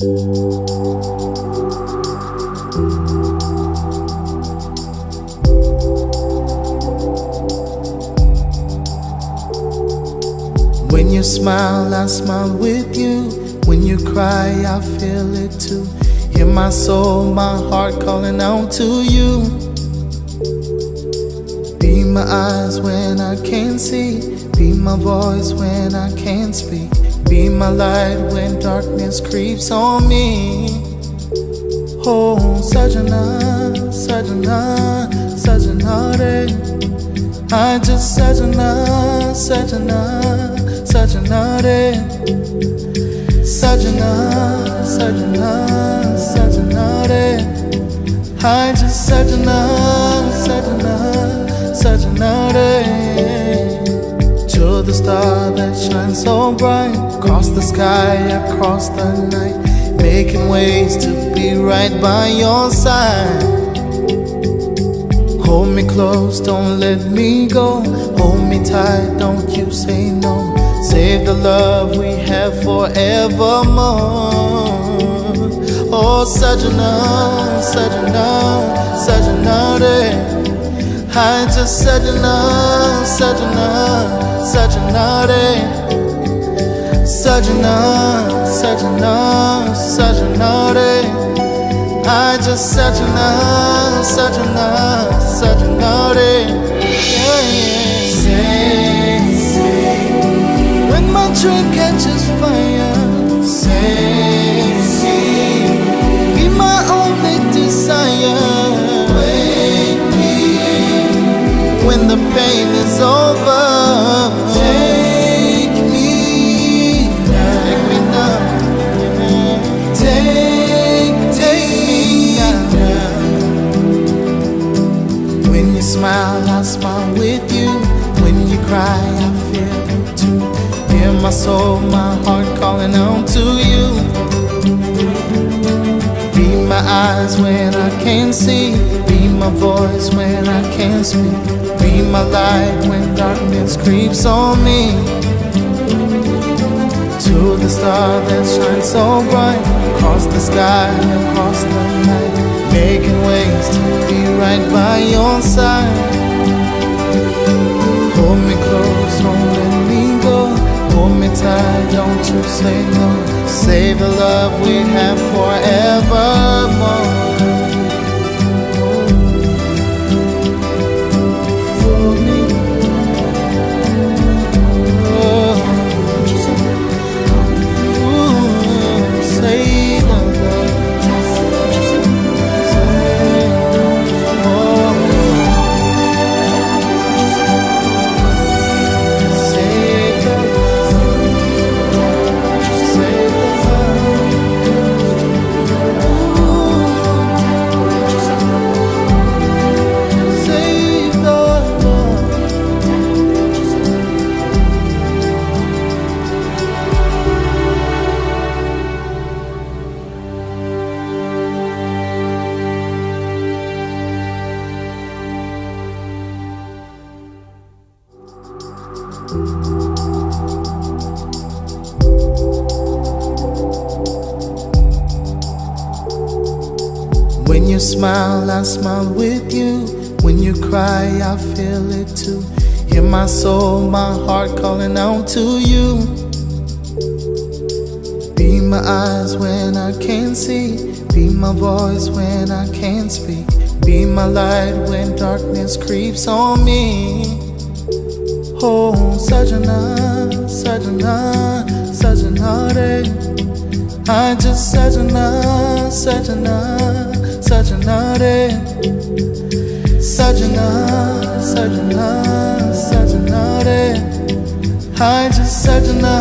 When you smile, I smile with you. When you cry, I feel it too. Hear my soul, my heart calling out to you. Be my eyes when I can't see. Be my voice when I can't speak. Be my light when darkness creeps on me. Oh, Sajana, Sajana, Sajana, I just Sajana, Sajana, Sajana, Sajana, Sajana, Sajana, I just Sajana, Sajana, to the star that shines so bright, across the sky, across the night, making ways to be right by your side. Hold me close, don't let me go. Hold me tight, don't you say no. Save the love we have forevermore. Oh, Sajana, Sajana, Sajana, re. I just Sajana, Sajana, Sajana, re. Sajana, Sajana, Sajana, re. I just Sajana, Sajana, Sajana, re. Yeah, yeah. Say, say, when my dream when the pain is over. Take me, take me now. Take, take me now. When you smile, I smile with you. When you cry, I feel it too. Hear my soul, my heart calling out to you. Be my eyes when I can't see. Be my voice when I can't speak. Be my light when darkness creeps on me. To the star that shines so bright, across the sky, across the night, making ways to be right by your side. Hold me close, don't let me go. Hold me tight, don't you say no. Save the love we have forevermore. When you smile, I smile with you. When you cry, I feel it too. Hear my soul, my heart calling out to you. Be my eyes when I can't see. Be my voice when I can't speak. Be my light when darkness creeps on me. Oh, Sajana, Sajana, Sajana, re. I just Sajana, Sajana, Sajana, re. Sajana, Sajana, Sajana, re. I just Sajana,